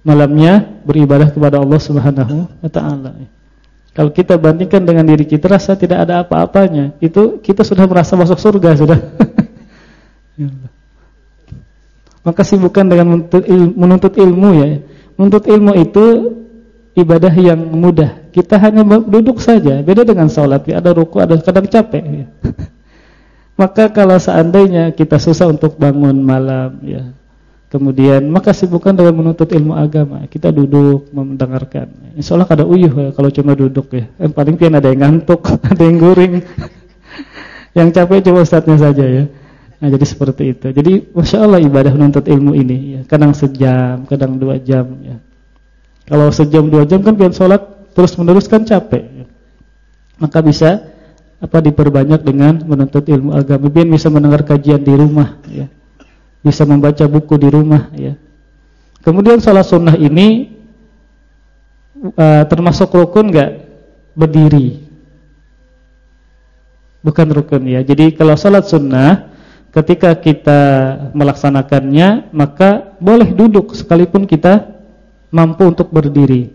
malamnya beribadah kepada Allah Subhanahu wa taala. Kalau kita bandingkan dengan diri kita rasa tidak ada apa-apanya. Itu kita sudah merasa masuk surga sudah. Ya Maka sibukkan dengan menuntut ilmu, ya. Menuntut ilmu itu ibadah yang mudah. Kita hanya duduk saja. Beda dengan sholat. Ya, ada ruku, ada kadang capek. Ya. Maka kalau seandainya kita susah untuk bangun malam, ya, kemudian maka sibukkan dengan menuntut ilmu agama. Kita duduk mendengarkan. Insya Allah kada uyuh ya, kalau cuma duduk ya. Yang paling pian ada yang ngantuk, ada yang guring. yang capek cuma ustadznya saja ya. Nah, jadi seperti itu. Jadi masya Allah ibadah menuntut ilmu ini, ya. kadang sejam, kadang dua jam. Ya. Kalau sejam dua jam kan pian sholat terus menerus kan capek. Ya. Maka bisa apa diperbanyak dengan menuntut ilmu agama biar bisa mendengar kajian di rumah ya bisa membaca buku di rumah ya kemudian salat sunnah ini uh, termasuk rukun enggak berdiri bukan rukun ya jadi kalau salat sunnah ketika kita melaksanakannya maka boleh duduk sekalipun kita mampu untuk berdiri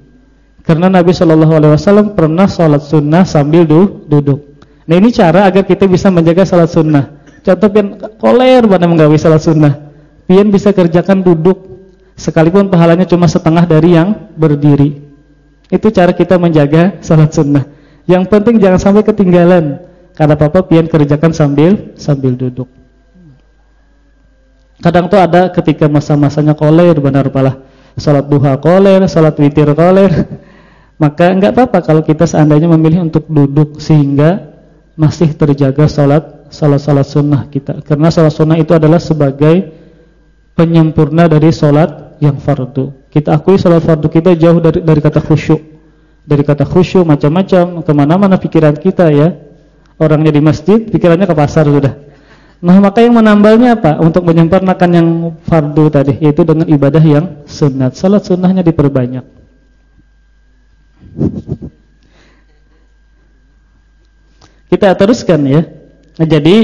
karena Nabi Shallallahu Alaihi Wasallam pernah salat sunnah sambil duduk Nah ini cara agar kita bisa menjaga salat sunnah. Contoh pian koler pada menggawe salat sunnah. Pian bisa kerjakan duduk sekalipun pahalanya cuma setengah dari yang berdiri. Itu cara kita menjaga salat sunnah. Yang penting jangan sampai ketinggalan. Karena papa pian kerjakan sambil sambil duduk. Kadang tuh ada ketika masa-masanya koler benar palah. Salat duha koler, salat witir koler. Maka enggak apa-apa kalau kita seandainya memilih untuk duduk sehingga masih terjaga salat salat-salat sunnah kita. Karena salat sunnah itu adalah sebagai penyempurna dari salat yang fardu. Kita akui salat fardu kita jauh dari dari kata khusyuk. Dari kata khusyuk macam-macam ke mana-mana pikiran kita ya. Orangnya di masjid, pikirannya ke pasar sudah. Nah, maka yang menambalnya apa? Untuk menyempurnakan yang fardu tadi, yaitu dengan ibadah yang sunat. Salat sunnahnya diperbanyak. Kita teruskan ya. Nah, jadi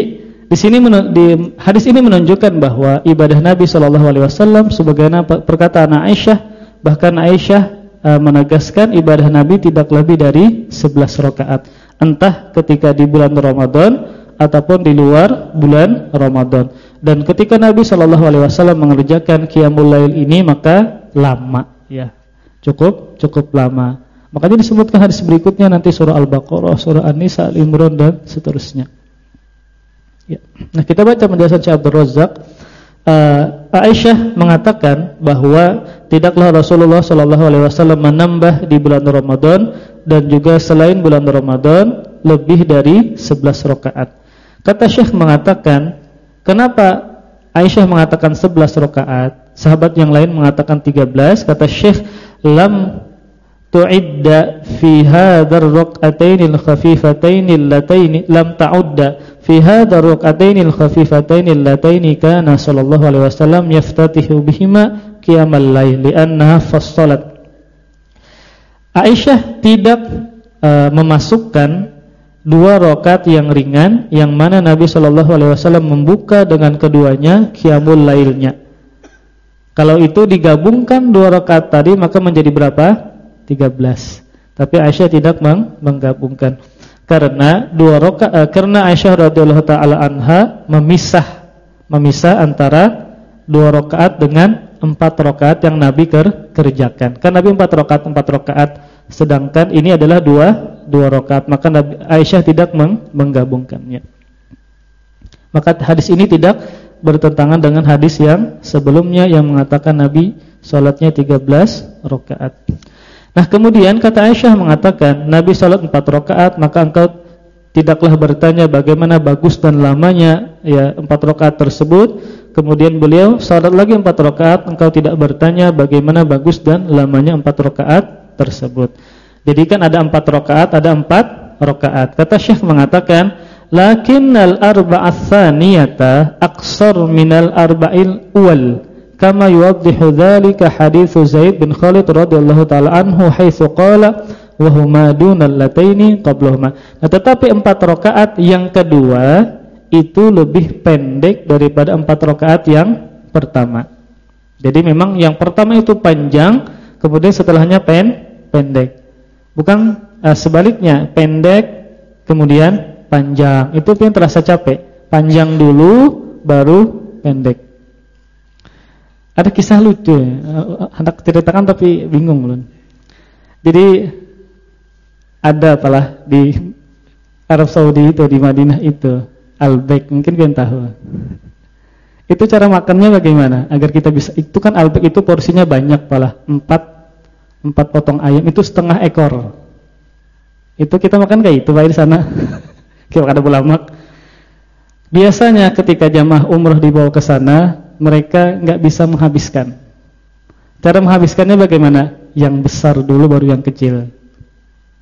di sini di hadis ini menunjukkan bahwa ibadah Nabi Shallallahu alaihi wasallam sebagaimana perkataan Aisyah, bahkan Aisyah e, menegaskan ibadah Nabi tidak lebih dari 11 rakaat, entah ketika di bulan Ramadan ataupun di luar bulan Ramadan. Dan ketika Nabi Shallallahu alaihi wasallam mengerjakan qiyamul lail ini maka lama ya. Cukup cukup lama. Makanya disebutkan hadis berikutnya nanti surah Al-Baqarah, surah An-Nisa, Al-Imran dan seterusnya. Ya. Nah, kita baca penjelasan Syekh Abdul Razak. Uh, Aisyah mengatakan bahwa tidaklah Rasulullah Shallallahu alaihi wasallam menambah di bulan Ramadan dan juga selain bulan Ramadan lebih dari 11 rakaat. Kata Syekh mengatakan, kenapa Aisyah mengatakan 11 rakaat, sahabat yang lain mengatakan 13, kata Syekh lam tu'idda fi hadzal rak'atainil khafifatainil lataini lam ta'udda fi hadzal rak'atainil khafifatainil lataini kana sallallahu alaihi wasallam yaftatihu bihima qiyamal lail li'annaha fassalat. Aisyah tidak uh, memasukkan dua rakaat yang ringan yang mana Nabi sallallahu alaihi wasallam membuka dengan keduanya qiyamul lailnya kalau itu digabungkan dua rakaat tadi maka menjadi berapa 13. Tapi Aisyah tidak meng menggabungkan karena dua rakaat uh, karena Aisyah radhiyallahu taala anha memisah memisah antara dua rakaat dengan empat rakaat yang Nabi ker kerjakan. Kan Nabi empat rakaat empat rakaat sedangkan ini adalah dua dua rakaat maka Nabi Aisyah tidak meng menggabungkannya. Maka hadis ini tidak bertentangan dengan hadis yang sebelumnya yang mengatakan Nabi salatnya 13 rakaat. Nah kemudian kata Aisyah mengatakan Nabi salat empat rakaat maka engkau tidaklah bertanya bagaimana bagus dan lamanya ya empat rakaat tersebut kemudian beliau salat lagi empat rakaat, engkau tidak bertanya bagaimana bagus dan lamanya empat rakaat tersebut. Jadi kan ada empat rakaat, ada empat rakaat. Kata Syekh mengatakan, lakinnal arba'ats tsaniyata aqsar minal arba'il awal. Kama yuwaddihu dzalika hadits Zaid bin Khalid radhiyallahu taala anhu haitsu qala wa huma dunal lataini qablahuma. Nah, tetapi empat rakaat yang kedua itu lebih pendek daripada empat rakaat yang pertama. Jadi memang yang pertama itu panjang, kemudian setelahnya pen pendek. Bukan uh, sebaliknya, pendek kemudian panjang. Itu yang terasa capek. Panjang dulu baru pendek. Ada kisah lucu ya. Hendak ceritakan tapi bingung loh. Jadi ada apalah di Arab Saudi itu di Madinah itu albek mungkin kalian tahu. Itu cara makannya bagaimana agar kita bisa itu kan albek itu porsinya banyak pala empat empat potong ayam itu setengah ekor. Itu kita makan kayak itu di sana. kita makan bulamak. Biasanya ketika jamaah umroh dibawa ke sana, mereka nggak bisa menghabiskan. Cara menghabiskannya bagaimana? Yang besar dulu baru yang kecil.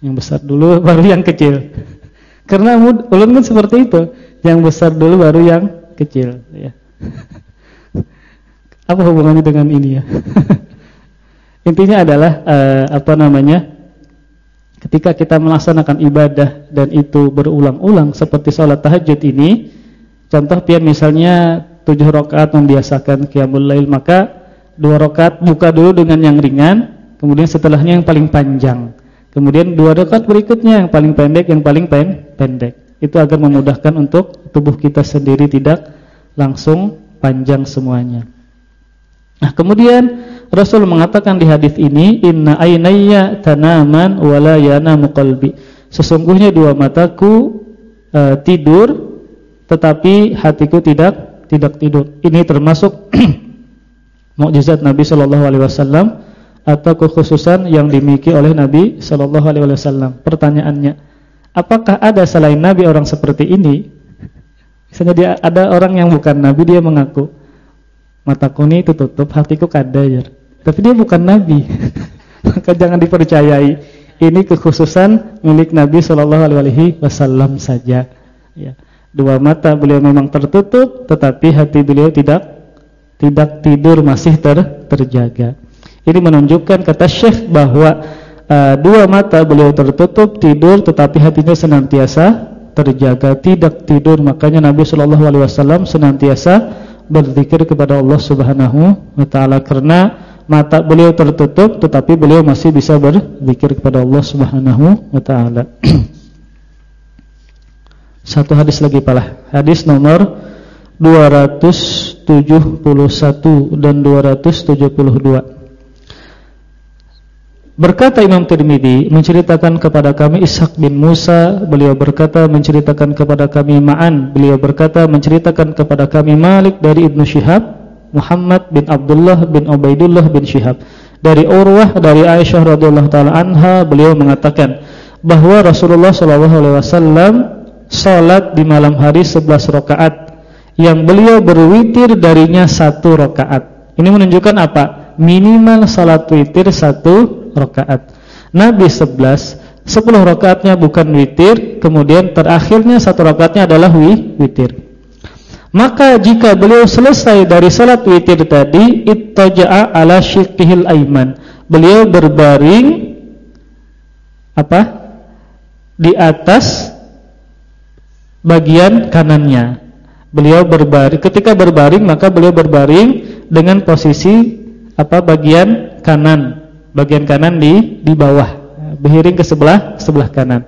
Yang besar dulu baru yang kecil. Karena ulun pun seperti itu yang besar dulu baru yang kecil ya. Apa hubungannya dengan ini ya? Intinya adalah uh, apa namanya? Ketika kita melaksanakan ibadah dan itu berulang-ulang seperti sholat tahajud ini, contoh pian misalnya tujuh rakaat membiasakan qiyamul lail, maka dua rakaat buka dulu dengan yang ringan, kemudian setelahnya yang paling panjang. Kemudian dua rakaat berikutnya yang paling pendek, yang paling pen pendek. Itu agar memudahkan untuk tubuh kita sendiri tidak langsung panjang semuanya. Nah, kemudian Rasul mengatakan di hadis ini, "Inna ainayya tanaman wa la yanamu qalbi." Sesungguhnya dua mataku uh, tidur tetapi hatiku tidak tidak tidur. Ini termasuk mukjizat Nabi sallallahu alaihi wasallam atau kekhususan yang dimiliki oleh Nabi sallallahu alaihi wasallam. Pertanyaannya, apakah ada selain Nabi orang seperti ini? Misalnya dia ada orang yang bukan Nabi dia mengaku mataku ini tutup, hatiku kadair. Tapi dia bukan Nabi. Maka jangan dipercayai. Ini kekhususan milik Nabi Shallallahu Alaihi Wasallam saja. Ya. Dua mata beliau memang tertutup, tetapi hati beliau tidak tidak tidur masih ter, terjaga. Ini menunjukkan kata Syekh bahwa uh, dua mata beliau tertutup tidur tetapi hatinya senantiasa terjaga tidak tidur makanya Nabi Shallallahu Alaihi Wasallam senantiasa berzikir kepada Allah Subhanahu Wa Taala karena mata beliau tertutup tetapi beliau masih bisa berzikir kepada Allah Subhanahu Wa Taala. Satu hadis lagi pala hadis nomor 271 dan 272 Berkata Imam Tirmidzi menceritakan kepada kami Ishaq bin Musa, beliau berkata menceritakan kepada kami Ma'an, beliau berkata menceritakan kepada kami Malik dari Ibnu Syihab, Muhammad bin Abdullah bin Ubaidullah bin Syihab. Dari Urwah dari Aisyah radhiyallahu taala anha, beliau mengatakan bahwa Rasulullah sallallahu alaihi wasallam salat di malam hari 11 rakaat yang beliau berwitir darinya satu rakaat. Ini menunjukkan apa? Minimal salat witir satu rakaat. Nabi 11, 10 rakaatnya bukan witir, kemudian terakhirnya satu rakaatnya adalah wi, witir. Maka jika beliau selesai dari salat witir tadi, ittaja'a ala syiqihil aiman. Beliau berbaring apa? Di atas bagian kanannya. Beliau berbaring ketika berbaring maka beliau berbaring dengan posisi apa bagian kanan bagian kanan di di bawah, beriring ke sebelah sebelah kanan.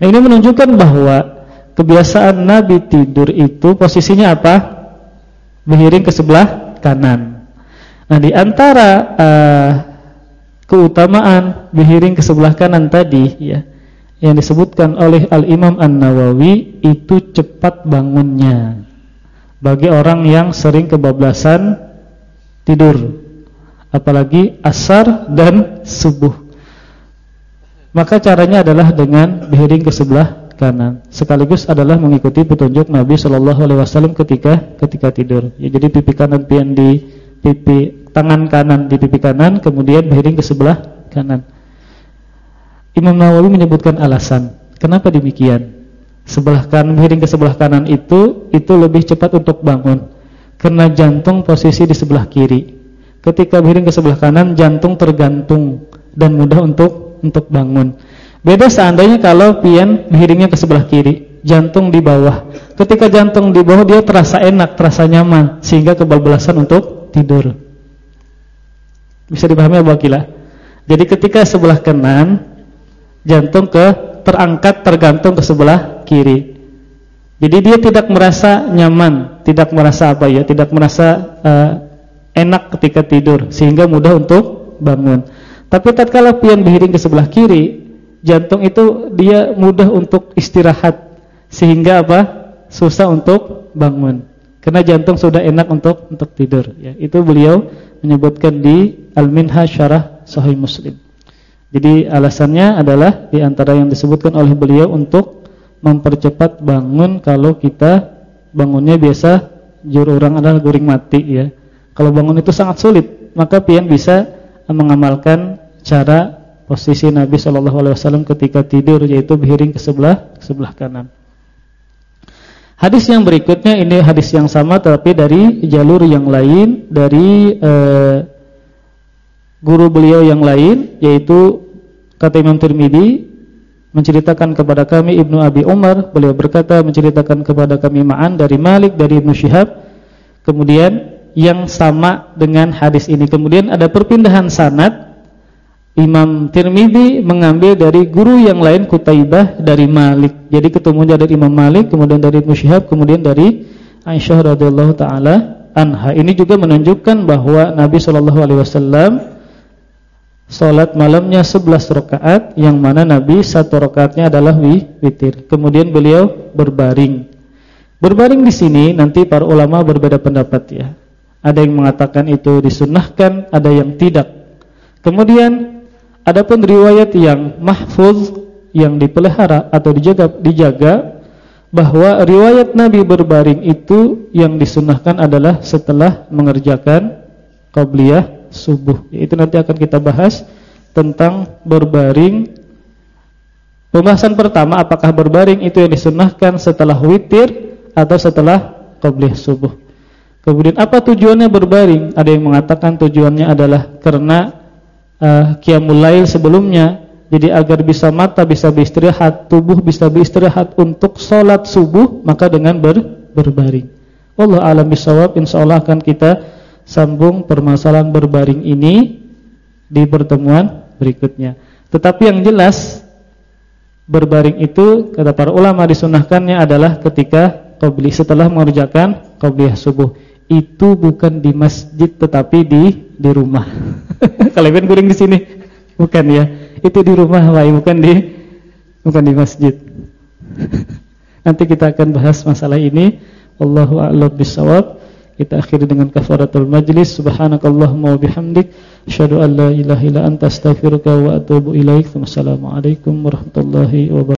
Nah, ini menunjukkan bahwa kebiasaan Nabi tidur itu posisinya apa? Beriring ke sebelah kanan. Nah, di antara uh, keutamaan beriring ke sebelah kanan tadi ya yang disebutkan oleh Al-Imam An-Nawawi itu cepat bangunnya bagi orang yang sering kebablasan tidur apalagi asar dan subuh. Maka caranya adalah dengan berdiri ke sebelah kanan. Sekaligus adalah mengikuti petunjuk Nabi Shallallahu alaihi wasallam ketika ketika tidur. Ya, jadi pipi kanan pian di pipi tangan kanan di pipi kanan, kemudian miring ke sebelah kanan. Imam Nawawi menyebutkan alasan kenapa demikian. Sebelah kanan miring ke sebelah kanan itu itu lebih cepat untuk bangun. Karena jantung posisi di sebelah kiri. Ketika miring ke sebelah kanan, jantung tergantung dan mudah untuk untuk bangun. Beda seandainya kalau pian miringnya ke sebelah kiri, jantung di bawah. Ketika jantung di bawah dia terasa enak, terasa nyaman sehingga kebablasan untuk tidur. Bisa dipahami Abu Akila? Jadi ketika sebelah kanan jantung ke terangkat tergantung ke sebelah kiri. Jadi dia tidak merasa nyaman, tidak merasa apa ya, tidak merasa uh, enak ketika tidur sehingga mudah untuk bangun. Tapi tatkala pian dihiring ke sebelah kiri, jantung itu dia mudah untuk istirahat sehingga apa? susah untuk bangun. Karena jantung sudah enak untuk untuk tidur ya. Itu beliau menyebutkan di Al-Minhaj Syarah Sahih Muslim. Jadi alasannya adalah di antara yang disebutkan oleh beliau untuk mempercepat bangun kalau kita bangunnya biasa juru orang adalah guring mati ya. Kalau bangun itu sangat sulit, maka pian bisa mengamalkan cara posisi Nabi Shallallahu alaihi wasallam ketika tidur yaitu berhiring ke sebelah ke sebelah kanan. Hadis yang berikutnya ini hadis yang sama tapi dari jalur yang lain dari eh, guru beliau yang lain yaitu kata Imam Tirmidzi menceritakan kepada kami Ibnu Abi Umar. Beliau berkata menceritakan kepada kami Ma'an dari Malik dari Ibnu Syihab. Kemudian yang sama dengan hadis ini. Kemudian ada perpindahan sanad Imam Tirmidzi mengambil dari guru yang lain Kutaibah dari Malik. Jadi ketemunya dari Imam Malik, kemudian dari Ibnu kemudian dari Aisyah radhiyallahu taala anha. Ini juga menunjukkan bahwa Nabi sallallahu alaihi wasallam salat malamnya 11 rakaat yang mana Nabi satu rakaatnya adalah witir. Kemudian beliau berbaring. Berbaring di sini nanti para ulama berbeda pendapat ya. Ada yang mengatakan itu disunnahkan, ada yang tidak. Kemudian Adapun riwayat yang mahfuz yang dipelihara atau dijaga dijaga bahwa riwayat Nabi berbaring itu yang disunahkan adalah setelah mengerjakan qabliyah subuh. Itu nanti akan kita bahas tentang berbaring. Pembahasan pertama apakah berbaring itu yang disunahkan setelah witir atau setelah qabliyah subuh. Kemudian apa tujuannya berbaring? Ada yang mengatakan tujuannya adalah karena uh, qiyamul lail sebelumnya jadi agar bisa mata bisa beristirahat, tubuh bisa beristirahat untuk sholat subuh maka dengan ber, berbaring. Allah alam bisawab insyaallah akan kita sambung permasalahan berbaring ini di pertemuan berikutnya. Tetapi yang jelas berbaring itu kata para ulama disunahkannya adalah ketika qabli setelah mengerjakan qabliyah subuh. Itu bukan di masjid tetapi di di rumah. Kalau kan guring di sini, bukan ya. Itu di rumah, wah, bukan di bukan di masjid. Nanti kita akan bahas masalah ini. Allahu a'lam bishawab. Kita akhiri dengan kafaratul majlis. Subhanakallahumma wa bihamdik, asyhadu an la ilaha illa anta astaghfiruka wa atubu ilaik. Wassalamualaikum warahmatullahi wabarakatuh.